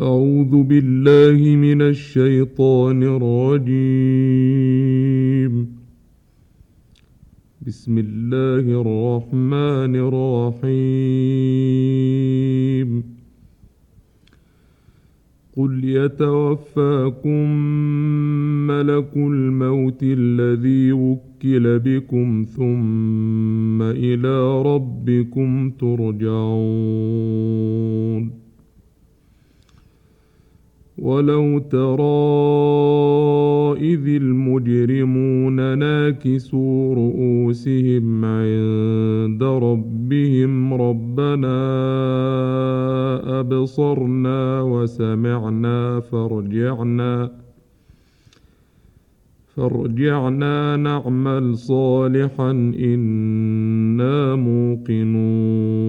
أعوذ بالله من الشيطان الرجيم. بسم الله الرحمن الرحيم. قل يتوفاكم ملك الموت الذي وكل بكم ثم إلى ربكم ترجعون. ولو ترى إذ المجرمون ناكسوا رؤوسهم عند ربهم ربنا أبصرنا وسمعنا فارجعنا فارجعنا نعمل صالحا إنا موقنون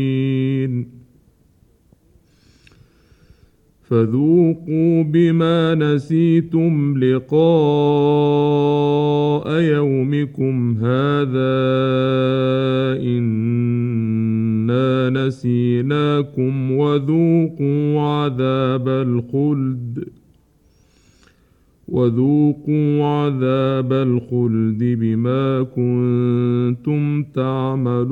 فذوقوا بما نسيتم لقاء يومكم هذا إنا نسيناكم وذوقوا عذاب الخلد وذوقوا عذاب الخلد بما كنتم تعملون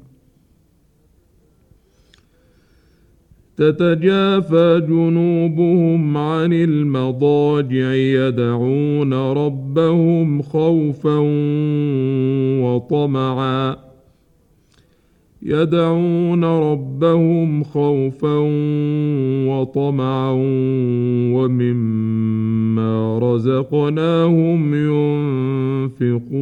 تتجافى جنوبهم عن المضاجع يدعون ربهم خوفا وطمعا. يدعون ربهم خوفا وطمعا ومما رزقناهم ينفقون.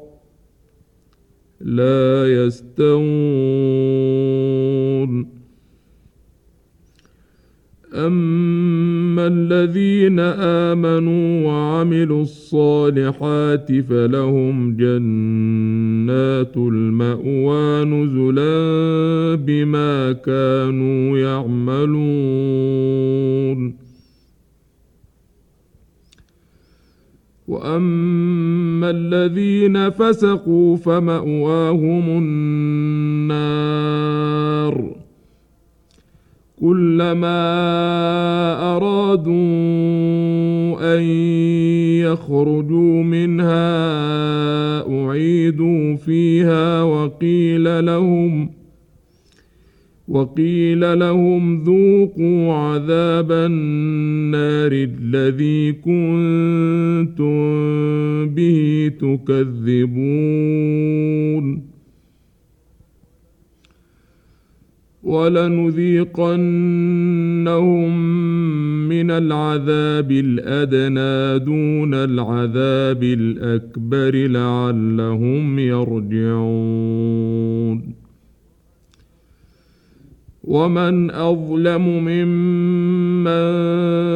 لا يستوون. أما الذين آمنوا وعملوا الصالحات فلهم جنات المأوى نزلا بما كانوا يعملون. وأما الذين فسقوا فمأواهم النار كلما أرادوا أن يخرجوا منها أعيدوا فيها وقيل لهم وقيل لهم ذوقوا عذاب النار الذي كنتم به تكذبون. ولنذيقنهم من العذاب الأدنى دون العذاب الأكبر لعلهم يرجعون. ومن اظلم ممن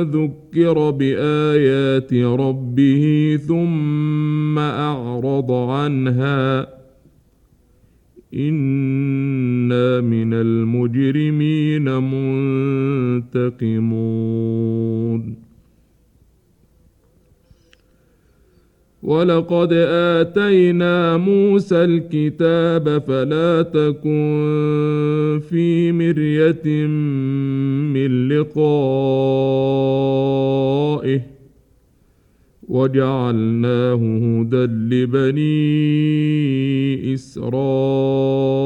ذكر بايات ربه ثم اعرض عنها إنا من المجرمين منتقمون ولقد آتينا موسى الكتاب فلا تكن في مرية من لقائه وجعلناه هدى لبني إسرائيل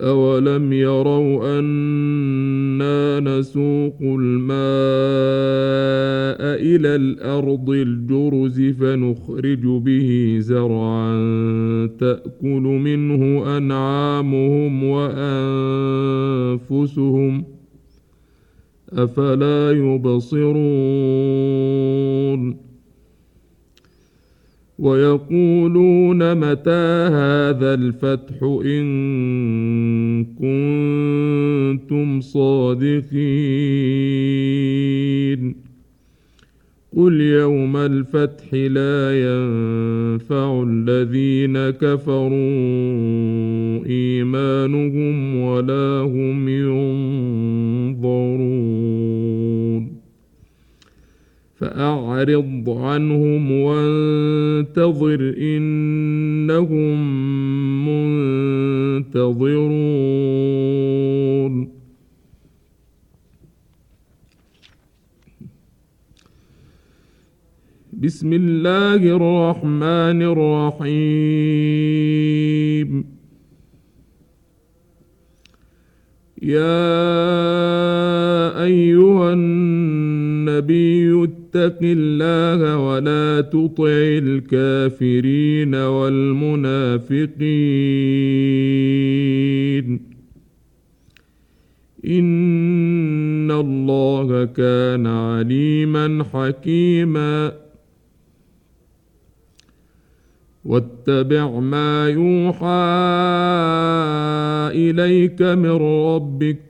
أولم يروا أنا نسوق الماء إلى الأرض الجرز فنخرج به زرعا تأكل منه أنعامهم وأنفسهم أفلا يبصرون ويقولون متى هذا الفتح إن كنتم صادقين؟ قل يوم الفتح لا ينفع الذين كفروا إيمانهم ولا هم فأعرض عنهم وانتظر إنهم منتظرون. بسم الله الرحمن الرحيم. يا أيها النبي اتق الله ولا تطع الكافرين والمنافقين. إن الله كان عليما حكيما. واتبع ما يوحى إليك من ربك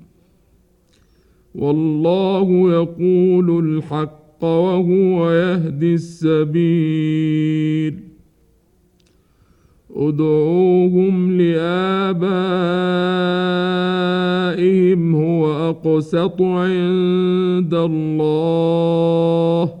والله يقول الحق وهو يهدي السبيل. ادعوهم لآبائهم هو أقسط عند الله.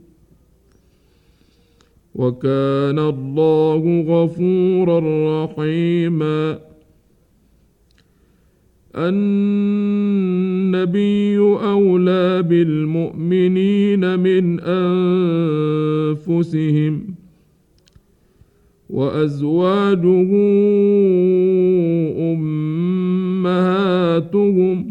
وكان الله غفورا رحيما. النبي أولى بالمؤمنين من أنفسهم وأزواجه أمهاتهم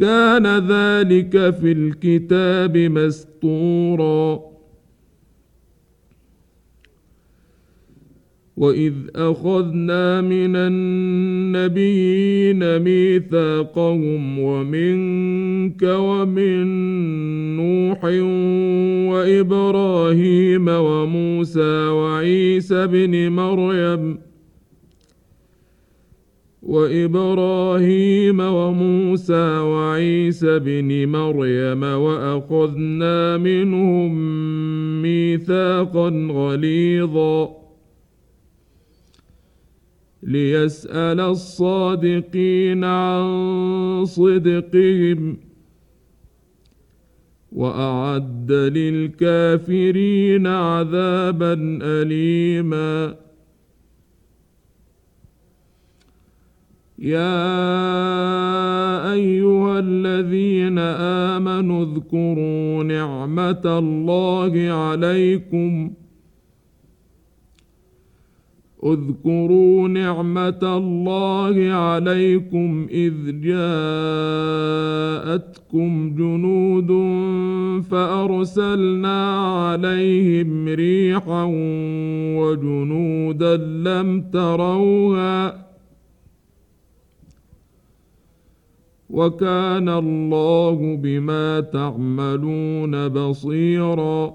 كان ذلك في الكتاب مسطورا واذ اخذنا من النبيين ميثاقهم ومنك ومن نوح وابراهيم وموسى وعيسى بن مريم وإبراهيم وموسى وعيسى بن مريم وأخذنا منهم ميثاقا غليظا. ليسأل الصادقين عن صدقهم وأعد للكافرين عذابا أليما. يا أيها الذين آمنوا اذكروا نعمة الله عليكم. اذكروا نعمة الله عليكم إذ جاءتكم جنود فأرسلنا عليهم ريحا وجنودا لم تروها وكان الله بما تعملون بصيرا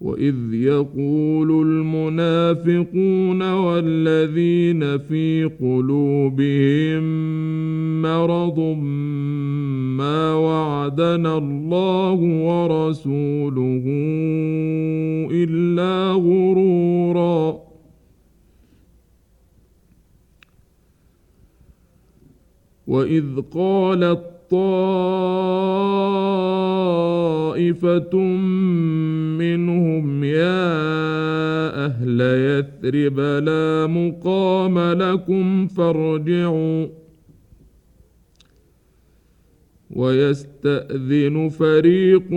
وإذ يقول المنافقون والذين في قلوبهم مرض ما وعدنا الله ورسوله إلا غرورا. وإذ قالت طائفة منهم يا أهل يثرب لا مقام لكم فارجعوا. ويستأذن فريق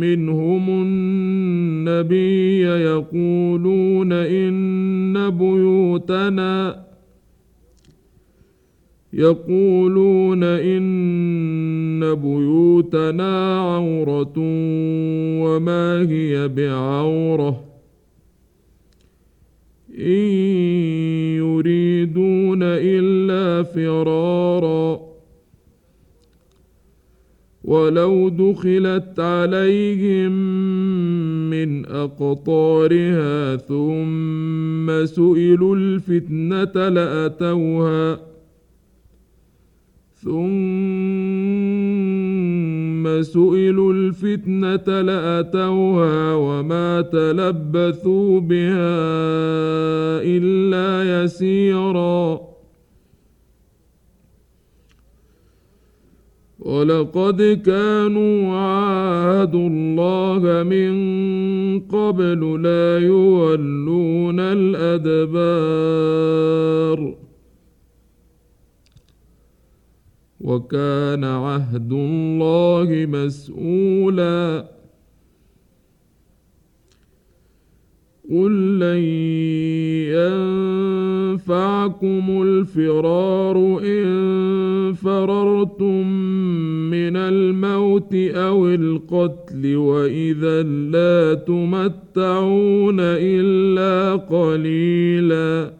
منهم النبي يقولون إن بيوتنا يقولون إن بيوتنا عورة وما هي بعورة. إن يريدون إلا فرارا. ولو دخلت عليهم من أقطارها ثم سئلوا الفتنة لأتوها ثم سئلوا الفتنة لأتوها وما تلبثوا بها إلا يسيرا. ولقد كانوا عاهدوا الله من قبل لا يولون الأدبار. وكان عهد الله مسؤولا. قل لن ينفعكم الفرار إن فررتم من الموت أو القتل وإذا لا تمتعون إلا قليلاً.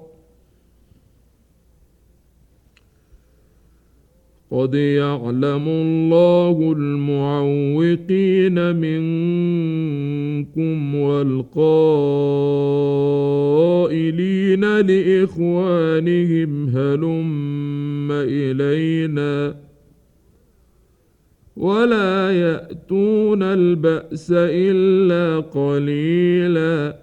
قد يعلم الله المعوقين منكم والقائلين لإخوانهم هلم إلينا ولا يأتون البأس إلا قليلا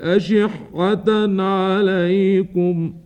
أشحة عليكم ۖ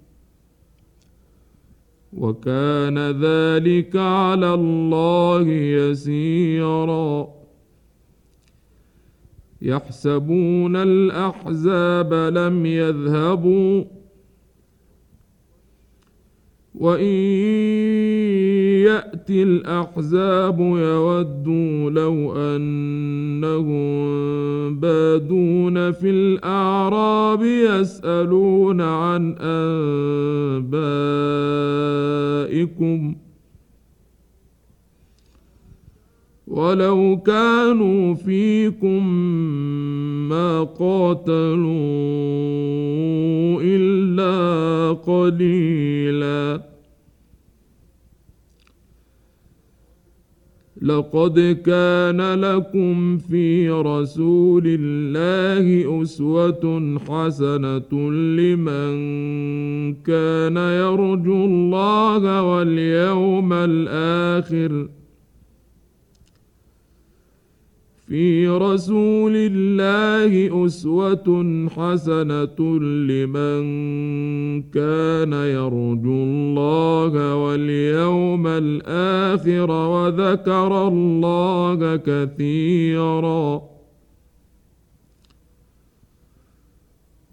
وكان ذلك على الله يسيرا. يحسبون الأحزاب لم يذهبوا. وإن يأتي الأحزاب يودوا لو أنهم بادون في الأعراب يسألون عن انبائكم ولو كانوا فيكم ما قاتلوا إلا قليلا لقد كان لكم في رسول الله أسوة حسنة لمن كان يرجو الله واليوم الآخر. في رسول الله أسوة حسنة لمن كان يرجو الله واليوم الآخر وذكر الله كثيراً.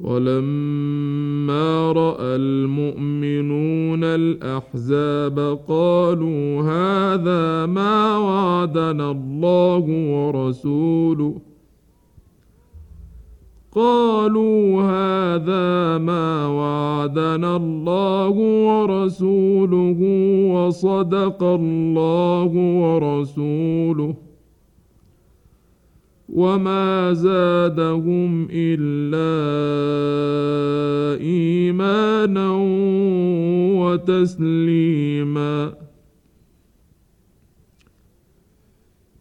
ولما رأى المؤمنون الأحزاب قالوا هذا ما وعدنا الله ورسوله. قالوا هذا ما وعدنا الله ورسوله وصدق الله ورسوله. وما زادهم الا ايمانا وتسليما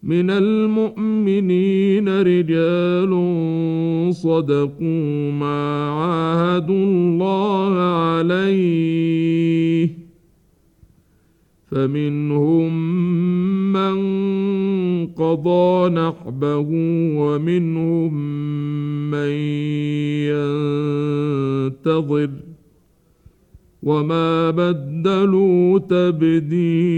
من المؤمنين رجال صدقوا ما عاهدوا الله عليه فمنهم من قضى نحبه ومنهم من ينتظر وما بدلوا تبديلاً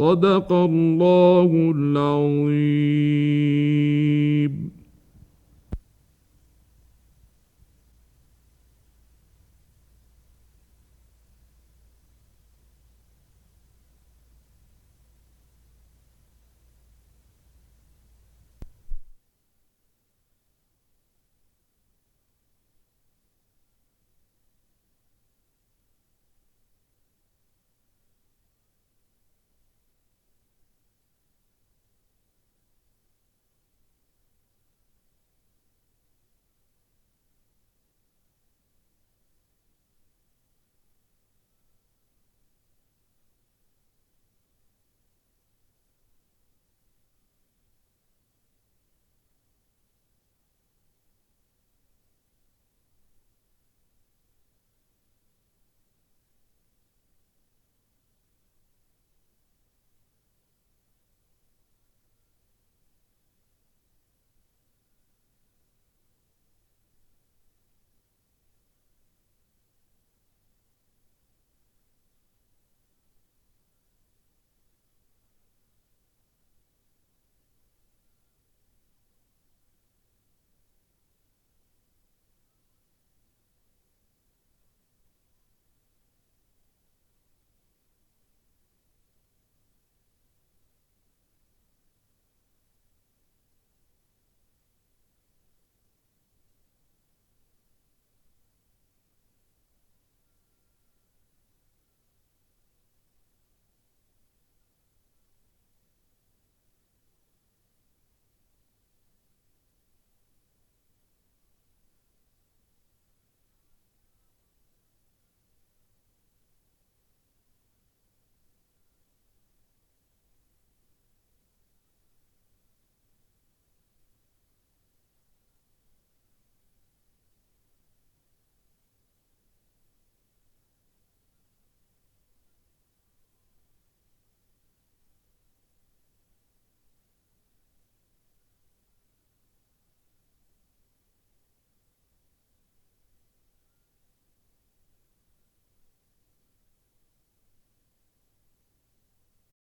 صدق الله العظيم.